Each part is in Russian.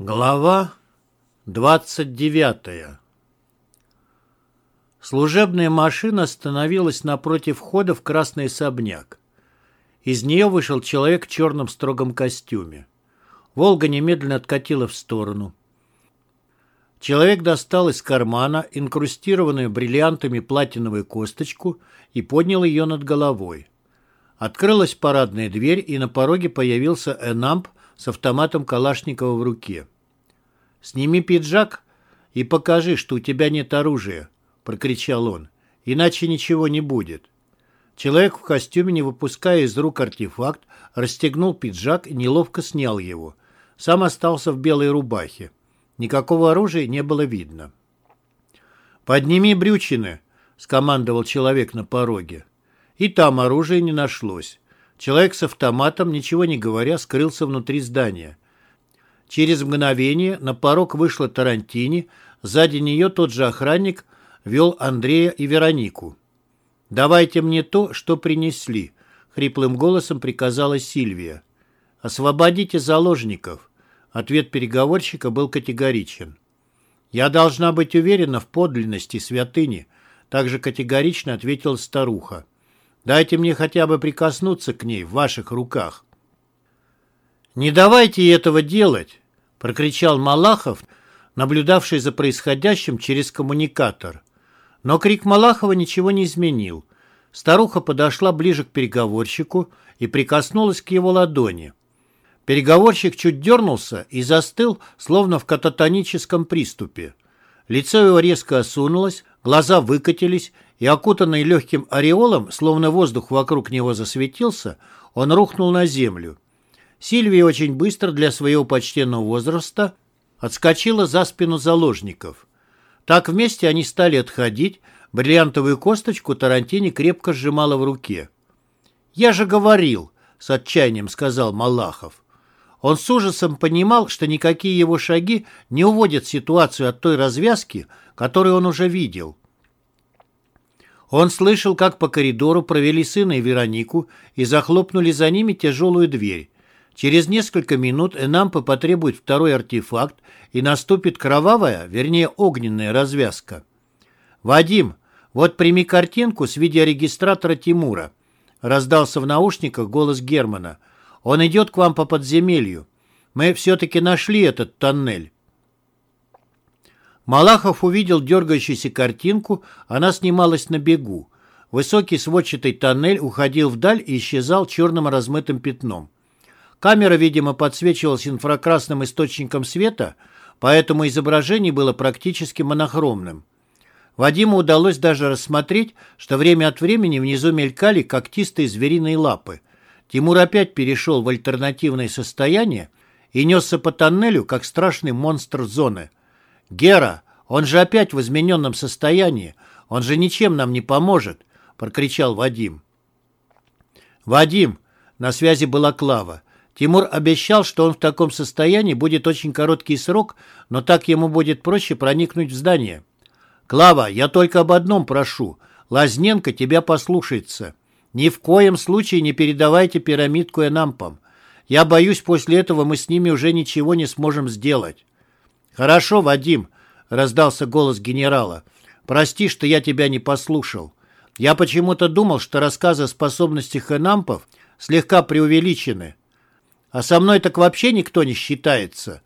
Глава 29 Служебная машина остановилась напротив входа в красный особняк. Из нее вышел человек в черном строгом костюме. «Волга» немедленно откатила в сторону. Человек достал из кармана инкрустированную бриллиантами платиновую косточку и поднял ее над головой. Открылась парадная дверь, и на пороге появился Энамп с автоматом Калашникова в руке. «Сними пиджак и покажи, что у тебя нет оружия», — прокричал он. «Иначе ничего не будет». Человек в костюме, не выпуская из рук артефакт, расстегнул пиджак и неловко снял его. Сам остался в белой рубахе. Никакого оружия не было видно. «Подними брючины», — скомандовал человек на пороге. И там оружия не нашлось. Человек с автоматом, ничего не говоря, скрылся внутри здания. Через мгновение на порог вышла Тарантини, сзади нее тот же охранник вел Андрея и Веронику. «Давайте мне то, что принесли», — хриплым голосом приказала Сильвия. «Освободите заложников». Ответ переговорщика был категоричен. «Я должна быть уверена в подлинности святыни», — также категорично ответила старуха. Дайте мне хотя бы прикоснуться к ней в ваших руках. «Не давайте этого делать!» — прокричал Малахов, наблюдавший за происходящим через коммуникатор. Но крик Малахова ничего не изменил. Старуха подошла ближе к переговорщику и прикоснулась к его ладони. Переговорщик чуть дернулся и застыл, словно в кататоническом приступе. Лицо его резко осунулось, глаза выкатились, и, окутанный легким ореолом, словно воздух вокруг него засветился, он рухнул на землю. Сильвия очень быстро для своего почтенного возраста отскочила за спину заложников. Так вместе они стали отходить, бриллиантовую косточку Тарантини крепко сжимала в руке. «Я же говорил», — с отчаянием сказал Малахов. Он с ужасом понимал, что никакие его шаги не уводят ситуацию от той развязки, которую он уже видел. Он слышал, как по коридору провели сына и Веронику и захлопнули за ними тяжелую дверь. Через несколько минут Энампа потребует второй артефакт, и наступит кровавая, вернее огненная развязка. «Вадим, вот прими картинку с видеорегистратора Тимура», раздался в наушниках голос Германа. «Он идет к вам по подземелью. Мы все-таки нашли этот тоннель. Малахов увидел дергающуюся картинку, она снималась на бегу. Высокий сводчатый тоннель уходил вдаль и исчезал черным размытым пятном. Камера, видимо, подсвечивалась инфракрасным источником света, поэтому изображение было практически монохромным. Вадиму удалось даже рассмотреть, что время от времени внизу мелькали когтистые звериные лапы. Тимур опять перешел в альтернативное состояние и несся по тоннелю, как страшный монстр зоны – «Гера, он же опять в измененном состоянии. Он же ничем нам не поможет», — прокричал Вадим. «Вадим!» — на связи была Клава. Тимур обещал, что он в таком состоянии будет очень короткий срок, но так ему будет проще проникнуть в здание. «Клава, я только об одном прошу. Лазненко тебя послушается. Ни в коем случае не передавайте пирамидку Энампам. Я боюсь, после этого мы с ними уже ничего не сможем сделать». «Хорошо, Вадим», — раздался голос генерала. «Прости, что я тебя не послушал. Я почему-то думал, что рассказы о способностях энампов слегка преувеличены. А со мной так вообще никто не считается».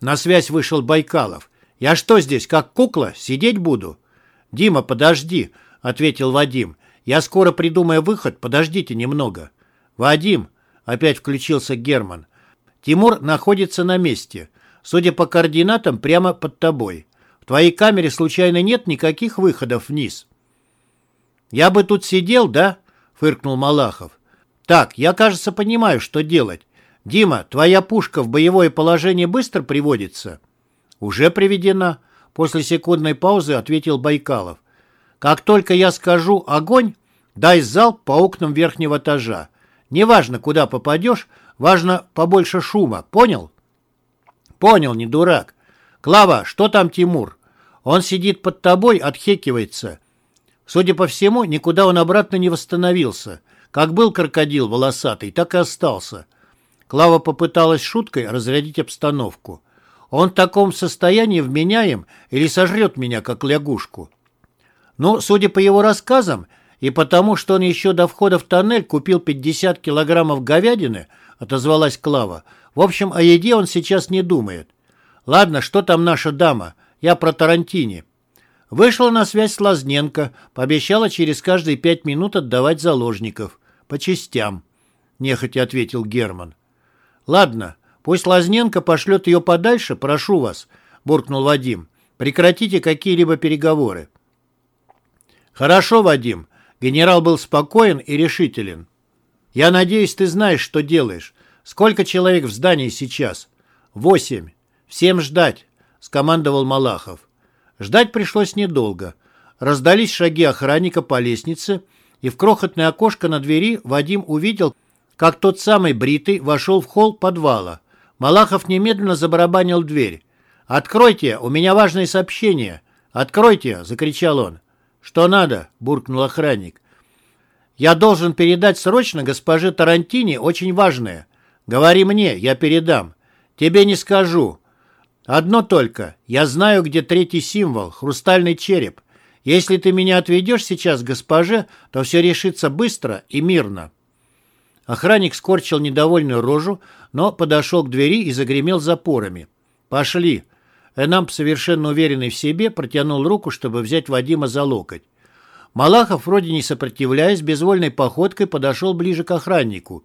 На связь вышел Байкалов. «Я что здесь, как кукла, сидеть буду?» «Дима, подожди», — ответил Вадим. «Я скоро придумаю выход, подождите немного». «Вадим», — опять включился Герман. «Тимур находится на месте. Судя по координатам, прямо под тобой. В твоей камере случайно нет никаких выходов вниз?» «Я бы тут сидел, да?» — фыркнул Малахов. «Так, я, кажется, понимаю, что делать. Дима, твоя пушка в боевое положение быстро приводится?» «Уже приведена», — после секундной паузы ответил Байкалов. «Как только я скажу «огонь», дай залп по окнам верхнего этажа. Неважно, куда попадешь, важно побольше шума, понял?» Понял, не дурак. Клава, что там Тимур? Он сидит под тобой, отхекивается. Судя по всему, никуда он обратно не восстановился. Как был крокодил волосатый, так и остался. Клава попыталась шуткой разрядить обстановку. Он в таком состоянии вменяем или сожрет меня, как лягушку? Ну, судя по его рассказам, и потому, что он еще до входа в тоннель купил 50 килограммов говядины, отозвалась Клава. В общем, о еде он сейчас не думает. Ладно, что там наша дама? Я про Тарантини. Вышла на связь Лазненко, пообещала через каждые пять минут отдавать заложников. По частям, нехотя ответил Герман. Ладно, пусть Лазненко пошлет ее подальше, прошу вас, буркнул Вадим. Прекратите какие-либо переговоры. Хорошо, Вадим. Генерал был спокоен и решителен. Я надеюсь, ты знаешь, что делаешь. Сколько человек в здании сейчас? Восемь. Всем ждать, скомандовал Малахов. Ждать пришлось недолго. Раздались шаги охранника по лестнице, и в крохотное окошко на двери Вадим увидел, как тот самый бритый вошел в холл подвала. Малахов немедленно забарабанил дверь. «Откройте, у меня важное сообщение!» «Откройте!» — закричал он. «Что надо?» — буркнул охранник. «Я должен передать срочно госпоже Тарантини очень важное. Говори мне, я передам. Тебе не скажу. Одно только. Я знаю, где третий символ — хрустальный череп. Если ты меня отведешь сейчас госпоже, то все решится быстро и мирно». Охранник скорчил недовольную рожу, но подошел к двери и загремел запорами. «Пошли». Энамп, совершенно уверенный в себе, протянул руку, чтобы взять Вадима за локоть. Малахов, вроде не сопротивляясь, безвольной походкой подошел ближе к охраннику.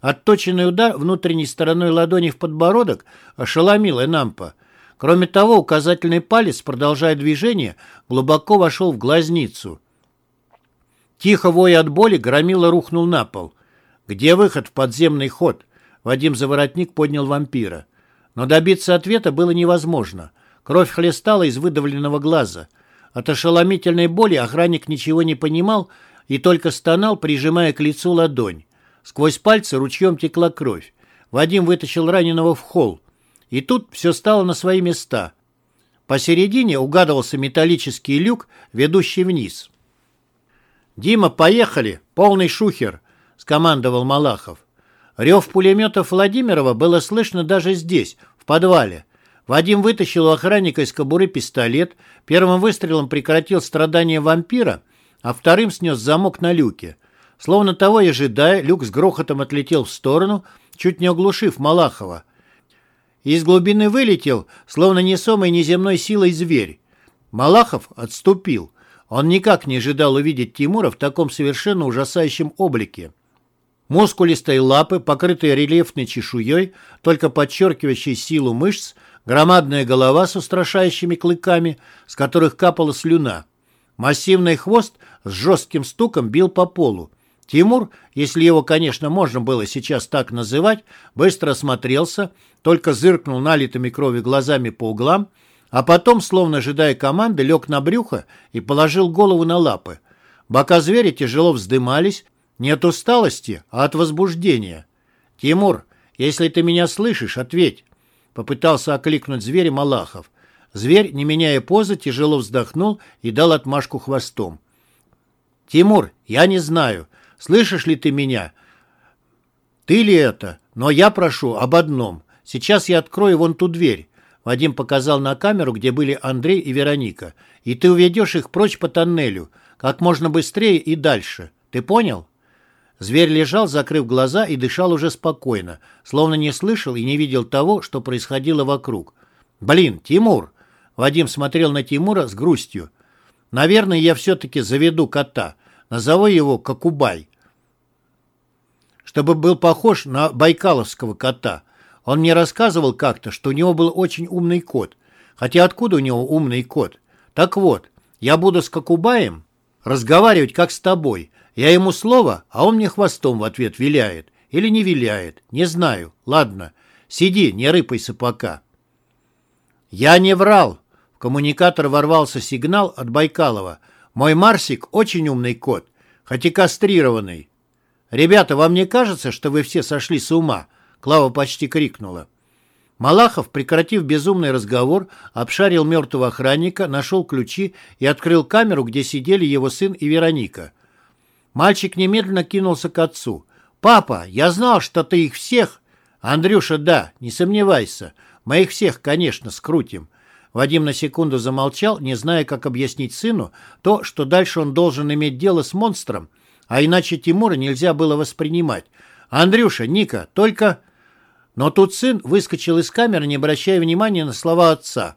Отточенный удар внутренней стороной ладони в подбородок ошеломил Энампа. Кроме того, указательный палец, продолжая движение, глубоко вошел в глазницу. Тихо воя от боли, громила рухнул на пол. «Где выход в подземный ход?» Вадим Заворотник поднял вампира. Но добиться ответа было невозможно. Кровь хлестала из выдавленного глаза. От ошеломительной боли охранник ничего не понимал и только стонал, прижимая к лицу ладонь. Сквозь пальцы ручьем текла кровь. Вадим вытащил раненого в холл. И тут все стало на свои места. Посередине угадывался металлический люк, ведущий вниз. «Дима, поехали! Полный шухер!» — скомандовал Малахов. Рев пулеметов Владимирова было слышно даже здесь, в подвале. Вадим вытащил у охранника из кобуры пистолет, первым выстрелом прекратил страдания вампира, а вторым снес замок на люке. Словно того и ожидая, люк с грохотом отлетел в сторону, чуть не оглушив Малахова. Из глубины вылетел, словно несомый неземной силой зверь. Малахов отступил. Он никак не ожидал увидеть Тимура в таком совершенно ужасающем облике. Мускулистые лапы, покрытые рельефной чешуей, только подчеркивающей силу мышц, громадная голова с устрашающими клыками, с которых капала слюна. Массивный хвост с жестким стуком бил по полу. Тимур, если его, конечно, можно было сейчас так называть, быстро осмотрелся, только зыркнул налитыми кровью глазами по углам, а потом, словно ожидая команды, лег на брюхо и положил голову на лапы. Бока зверя тяжело вздымались, не от усталости, а от возбуждения. «Тимур, если ты меня слышишь, ответь!» Попытался окликнуть зверя Малахов. Зверь, не меняя позы, тяжело вздохнул и дал отмашку хвостом. «Тимур, я не знаю, слышишь ли ты меня? Ты ли это? Но я прошу об одном. Сейчас я открою вон ту дверь». Вадим показал на камеру, где были Андрей и Вероника. «И ты уведешь их прочь по тоннелю, как можно быстрее и дальше. Ты понял?» Зверь лежал, закрыв глаза, и дышал уже спокойно, словно не слышал и не видел того, что происходило вокруг. «Блин, Тимур!» Вадим смотрел на Тимура с грустью. «Наверное, я все-таки заведу кота. Назову его Кокубай. Чтобы был похож на байкаловского кота. Он мне рассказывал как-то, что у него был очень умный кот. Хотя откуда у него умный кот? Так вот, я буду с Кокубаем разговаривать как с тобой, я ему слово, а он мне хвостом в ответ виляет. Или не виляет, не знаю. Ладно, сиди, не рыпайся пока. Я не врал. В коммуникатор ворвался сигнал от Байкалова. Мой Марсик очень умный кот, хоть и кастрированный. «Ребята, вам не кажется, что вы все сошли с ума?» Клава почти крикнула. Малахов, прекратив безумный разговор, обшарил мертвого охранника, нашел ключи и открыл камеру, где сидели его сын и Вероника. Мальчик немедленно кинулся к отцу. «Папа, я знал, что ты их всех...» «Андрюша, да, не сомневайся. Мы их всех, конечно, скрутим. Вадим на секунду замолчал, не зная, как объяснить сыну то, что дальше он должен иметь дело с монстром, а иначе Тимура нельзя было воспринимать. «Андрюша, Ника, только...» Но тут сын выскочил из камеры, не обращая внимания на слова отца.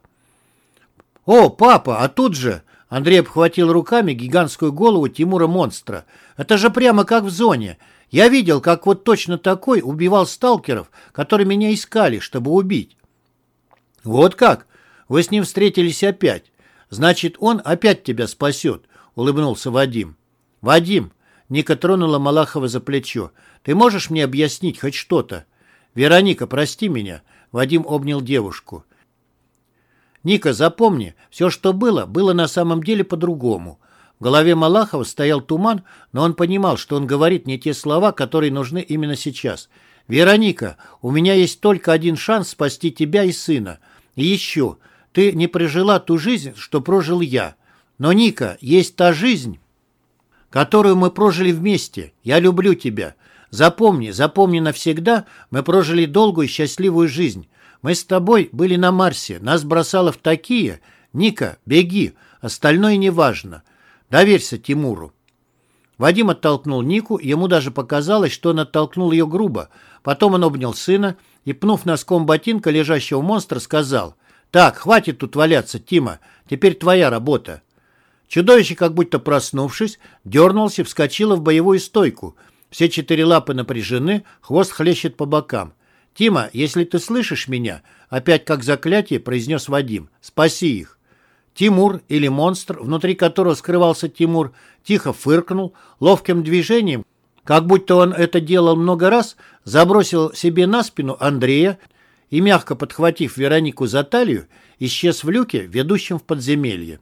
«О, папа, а тут же...» Андрей обхватил руками гигантскую голову Тимура-монстра. «Это же прямо как в зоне. Я видел, как вот точно такой убивал сталкеров, которые меня искали, чтобы убить». «Вот как? Вы с ним встретились опять. Значит, он опять тебя спасет», — улыбнулся Вадим. «Вадим», — Ника тронула Малахова за плечо, — «ты можешь мне объяснить хоть что-то?» «Вероника, прости меня», — Вадим обнял девушку. «Ника, запомни, все, что было, было на самом деле по-другому. В голове Малахова стоял туман, но он понимал, что он говорит не те слова, которые нужны именно сейчас. «Вероника, у меня есть только один шанс спасти тебя и сына. И еще, ты не прожила ту жизнь, что прожил я. Но, Ника, есть та жизнь, которую мы прожили вместе. Я люблю тебя. Запомни, запомни навсегда, мы прожили долгую и счастливую жизнь. Мы с тобой были на Марсе, нас бросало в такие. Ника, беги, остальное не важно. Доверься Тимуру». Вадим оттолкнул Нику, ему даже показалось, что он оттолкнул ее грубо. Потом он обнял сына и, пнув носком ботинка лежащего монстра, сказал, «Так, хватит тут валяться, Тима, теперь твоя работа». Чудовище, как будто проснувшись, дернулся и вскочило в боевую стойку. Все четыре лапы напряжены, хвост хлещет по бокам. «Тима, если ты слышишь меня», — опять как заклятие произнес Вадим, — «спаси их». Тимур или монстр, внутри которого скрывался Тимур, тихо фыркнул, ловким движением, как будто он это делал много раз, забросил себе на спину Андрея и, мягко подхватив Веронику за талию, исчез в люке, ведущем в подземелье.